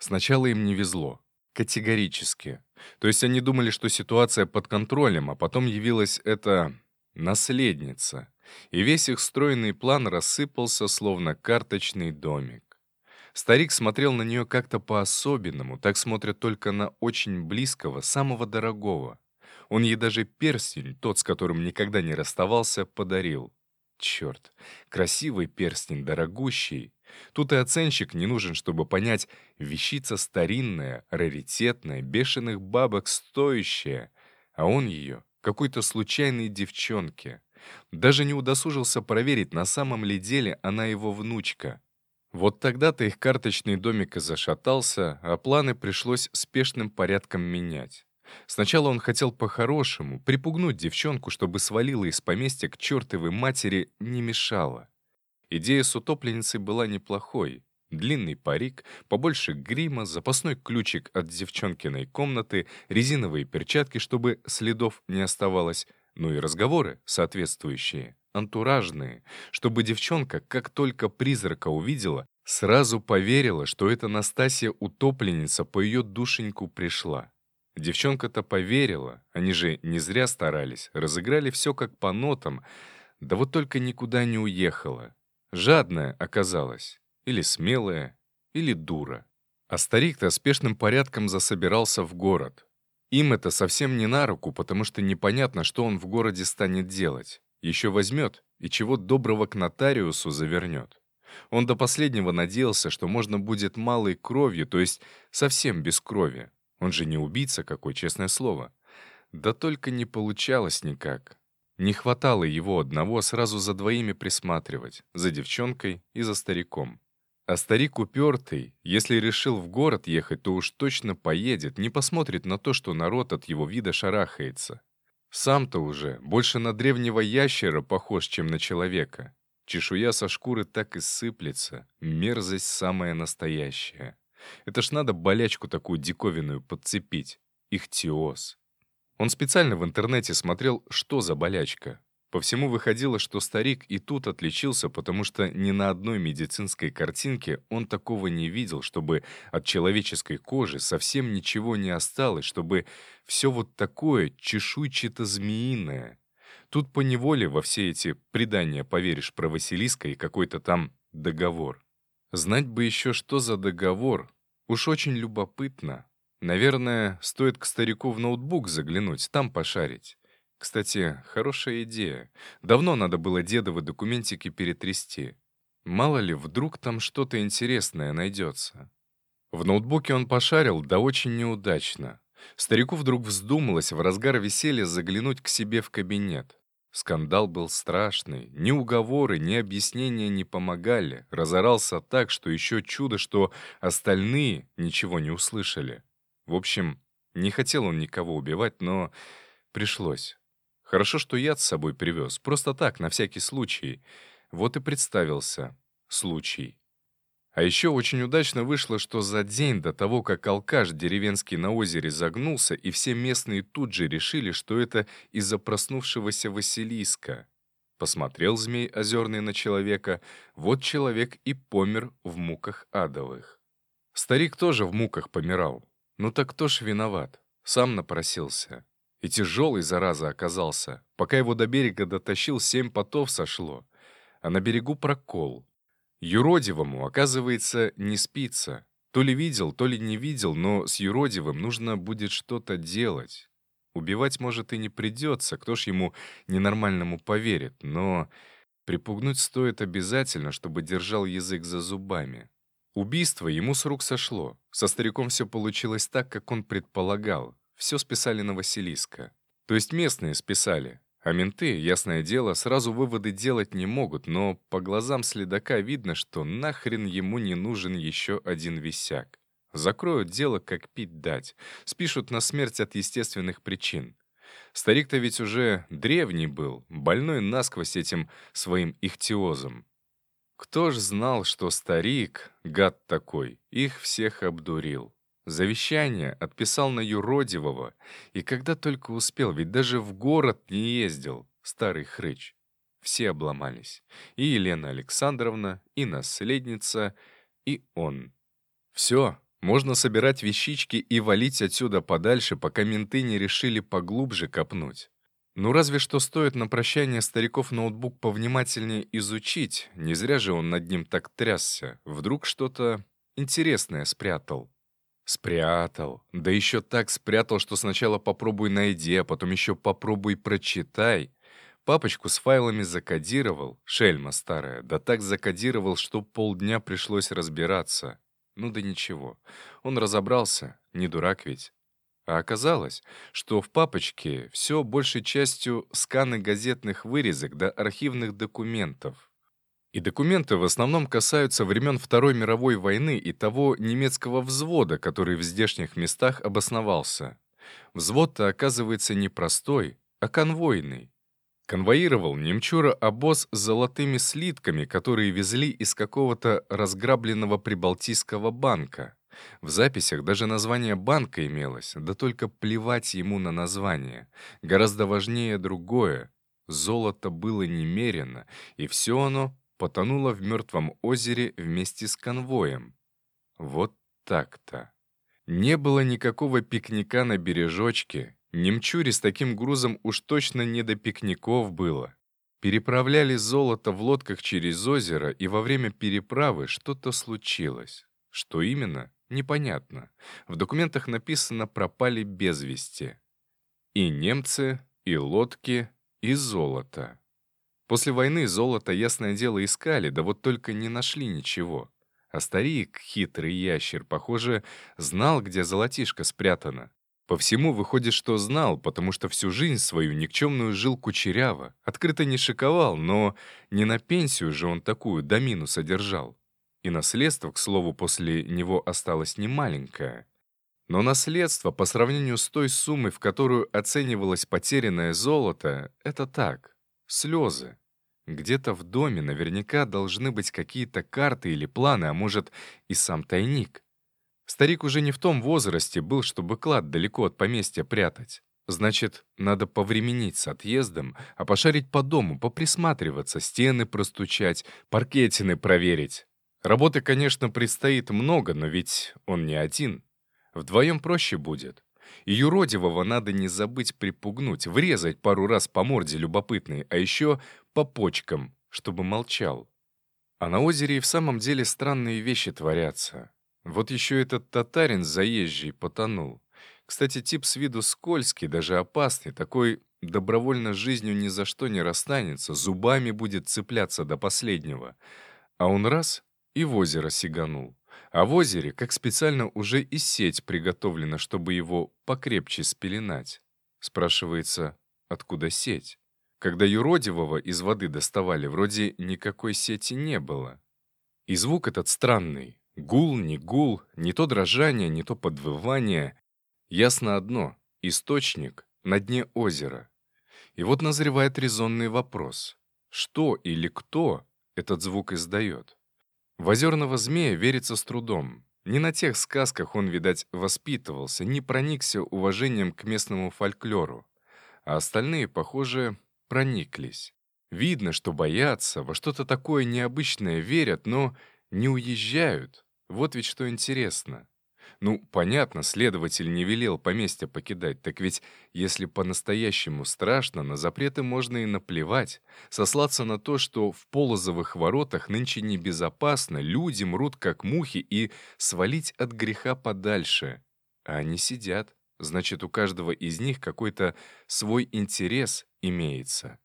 Сначала им не везло. Категорически. То есть они думали, что ситуация под контролем, а потом явилась эта... наследница. И весь их стройный план рассыпался, словно карточный домик. Старик смотрел на нее как-то по-особенному, так смотрят только на очень близкого, самого дорогого. Он ей даже перстень, тот, с которым никогда не расставался, подарил. Черт, красивый перстень, дорогущий. Тут и оценщик не нужен, чтобы понять, вещица старинная, раритетная, бешеных бабок стоящая, а он ее какой-то случайной девчонке. Даже не удосужился проверить, на самом ли деле она его внучка. Вот тогда-то их карточный домик и зашатался, а планы пришлось спешным порядком менять. Сначала он хотел по-хорошему, припугнуть девчонку, чтобы свалила из поместья к чертовой матери, не мешала. Идея с утопленницей была неплохой. Длинный парик, побольше грима, запасной ключик от девчонкиной комнаты, резиновые перчатки, чтобы следов не оставалось, ну и разговоры соответствующие, антуражные, чтобы девчонка, как только призрака увидела, сразу поверила, что это Настасья утопленница по ее душеньку пришла. Девчонка-то поверила, они же не зря старались, разыграли все как по нотам, да вот только никуда не уехала. Жадная оказалась. Или смелая, или дура. А старик-то спешным порядком засобирался в город. Им это совсем не на руку, потому что непонятно, что он в городе станет делать. Еще возьмет и чего доброго к нотариусу завернет. Он до последнего надеялся, что можно будет малой кровью, то есть совсем без крови. Он же не убийца какой, честное слово. Да только не получалось никак. Не хватало его одного сразу за двоими присматривать, за девчонкой и за стариком. А старик упертый, если решил в город ехать, то уж точно поедет, не посмотрит на то, что народ от его вида шарахается. Сам-то уже больше на древнего ящера похож, чем на человека. Чешуя со шкуры так и сыплется, мерзость самая настоящая. Это ж надо болячку такую диковинную подцепить. Ихтиоз. Он специально в интернете смотрел, что за болячка. По всему выходило, что старик и тут отличился, потому что ни на одной медицинской картинке он такого не видел, чтобы от человеческой кожи совсем ничего не осталось, чтобы все вот такое чешуйчато-змеиное. Тут поневоле во все эти предания поверишь про Василиска и какой-то там договор. Знать бы еще, что за договор. Уж очень любопытно. Наверное, стоит к старику в ноутбук заглянуть, там пошарить. Кстати, хорошая идея. Давно надо было дедовы документики перетрясти. Мало ли, вдруг там что-то интересное найдется. В ноутбуке он пошарил, да очень неудачно. Старику вдруг вздумалось в разгар веселья заглянуть к себе в кабинет. Скандал был страшный, ни уговоры, ни объяснения не помогали. Разорался так, что еще чудо, что остальные ничего не услышали. В общем, не хотел он никого убивать, но пришлось. Хорошо, что яд с собой привез, просто так, на всякий случай. Вот и представился случай. А еще очень удачно вышло, что за день до того, как алкаш деревенский на озере загнулся, и все местные тут же решили, что это из-за проснувшегося Василиска. Посмотрел змей озерный на человека, вот человек и помер в муках адовых. Старик тоже в муках помирал. Ну так кто ж виноват? Сам напросился. И тяжелый, зараза, оказался. Пока его до берега дотащил, семь потов сошло. А на берегу прокол. Юродивому, оказывается, не спится. То ли видел, то ли не видел, но с юродивым нужно будет что-то делать. Убивать, может, и не придется, кто ж ему ненормальному поверит, но припугнуть стоит обязательно, чтобы держал язык за зубами. Убийство ему с рук сошло. Со стариком все получилось так, как он предполагал. Все списали на Василиска. То есть местные списали. А менты, ясное дело, сразу выводы делать не могут, но по глазам следака видно, что нахрен ему не нужен еще один висяк. Закроют дело, как пить дать. Спишут на смерть от естественных причин. Старик-то ведь уже древний был, больной насквозь этим своим ихтиозом. Кто ж знал, что старик, гад такой, их всех обдурил. Завещание отписал на юродивого, и когда только успел, ведь даже в город не ездил, старый хрыч. Все обломались. И Елена Александровна, и наследница, и он. Все, Можно собирать вещички и валить отсюда подальше, пока менты не решили поглубже копнуть. Ну разве что стоит на прощание стариков ноутбук повнимательнее изучить, не зря же он над ним так трясся, вдруг что-то интересное спрятал. Спрятал. Да еще так спрятал, что сначала попробуй найди, а потом еще попробуй прочитай. Папочку с файлами закодировал, шельма старая, да так закодировал, что полдня пришлось разбираться. Ну да ничего. Он разобрался, не дурак ведь. А оказалось, что в папочке все большей частью сканы газетных вырезок до архивных документов. И документы в основном касаются времен Второй мировой войны и того немецкого взвода, который в здешних местах обосновался. Взвод-то оказывается не простой, а конвойный. Конвоировал немчура обоз с золотыми слитками, которые везли из какого-то разграбленного прибалтийского банка. В записях даже название банка имелось, да только плевать ему на название. Гораздо важнее другое. Золото было немерено, и все оно потонуло в мертвом озере вместе с конвоем. Вот так-то. Не было никакого пикника на бережочке, Немчуре с таким грузом уж точно не до пикников было. Переправляли золото в лодках через озеро, и во время переправы что-то случилось. Что именно, непонятно. В документах написано «пропали без вести». И немцы, и лодки, и золото. После войны золото, ясное дело, искали, да вот только не нашли ничего. А старик, хитрый ящер, похоже, знал, где золотишко спрятано. По всему выходит, что знал, потому что всю жизнь свою никчемную жил кучеряво, открыто не шиковал, но не на пенсию же он такую домину содержал. И наследство, к слову, после него осталось немаленькое. Но наследство, по сравнению с той суммой, в которую оценивалось потерянное золото, это так, слезы. Где-то в доме наверняка должны быть какие-то карты или планы, а может и сам тайник. Старик уже не в том возрасте был, чтобы клад далеко от поместья прятать. Значит, надо повременить с отъездом, а пошарить по дому, поприсматриваться, стены простучать, паркетины проверить. Работы, конечно, предстоит много, но ведь он не один. Вдвоем проще будет. И юродивого надо не забыть припугнуть, врезать пару раз по морде любопытной, а еще по почкам, чтобы молчал. А на озере и в самом деле странные вещи творятся. Вот еще этот татарин заезжий потонул. Кстати, тип с виду скользкий, даже опасный, такой добровольно жизнью ни за что не расстанется, зубами будет цепляться до последнего. А он раз — и в озеро сиганул. А в озере, как специально, уже и сеть приготовлена, чтобы его покрепче спеленать. Спрашивается, откуда сеть? Когда юродивого из воды доставали, вроде никакой сети не было. И звук этот странный, Гул, не гул, не то дрожание, не то подвывание. Ясно одно — источник на дне озера. И вот назревает резонный вопрос. Что или кто этот звук издает? В озерного змея верится с трудом. Не на тех сказках он, видать, воспитывался, не проникся уважением к местному фольклору. А остальные, похоже, прониклись. Видно, что боятся, во что-то такое необычное верят, но не уезжают. Вот ведь что интересно. Ну, понятно, следователь не велел поместье покидать, так ведь если по-настоящему страшно, на запреты можно и наплевать, сослаться на то, что в полозовых воротах нынче небезопасно, люди мрут как мухи и свалить от греха подальше. А они сидят, значит, у каждого из них какой-то свой интерес имеется.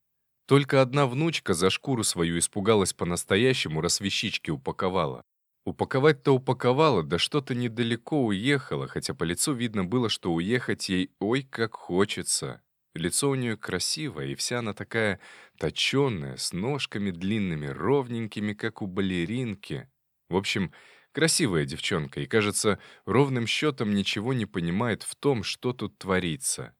Только одна внучка за шкуру свою испугалась по-настоящему, раз вещички упаковала. Упаковать-то упаковала, да что-то недалеко уехала, хотя по лицу видно было, что уехать ей ой как хочется. Лицо у нее красивое, и вся она такая точенная, с ножками длинными, ровненькими, как у балеринки. В общем, красивая девчонка, и, кажется, ровным счетом ничего не понимает в том, что тут творится.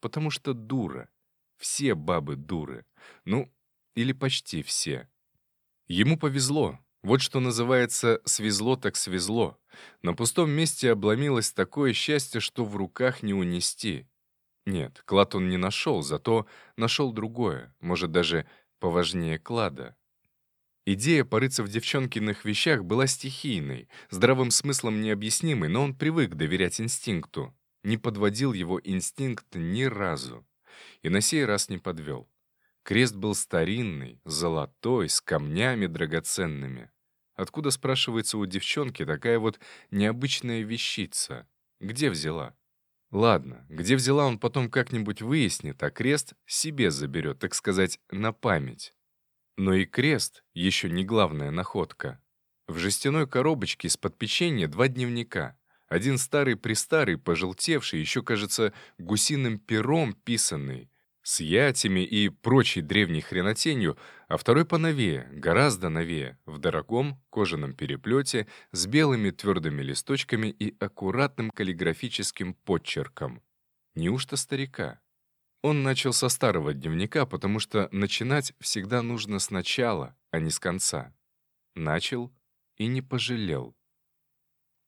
Потому что дура. Все бабы дуры. Ну, или почти все. Ему повезло. Вот что называется «свезло так свезло». На пустом месте обломилось такое счастье, что в руках не унести. Нет, клад он не нашел, зато нашел другое, может, даже поважнее клада. Идея порыться в девчонкиных вещах была стихийной, здравым смыслом необъяснимой, но он привык доверять инстинкту. Не подводил его инстинкт ни разу. И на сей раз не подвел. Крест был старинный, золотой, с камнями драгоценными. Откуда, спрашивается, у девчонки такая вот необычная вещица? Где взяла? Ладно, где взяла, он потом как-нибудь выяснит, а крест себе заберет, так сказать, на память. Но и крест — еще не главная находка. В жестяной коробочке из-под печенья два дневника. Один старый-престарый, пожелтевший, еще, кажется, гусиным пером писанный, с ятями и прочей древней хренотенью, а второй поновее, гораздо новее, в дорогом кожаном переплете с белыми твердыми листочками и аккуратным каллиграфическим подчерком. Неужто старика? Он начал со старого дневника, потому что начинать всегда нужно сначала, а не с конца. Начал и не пожалел.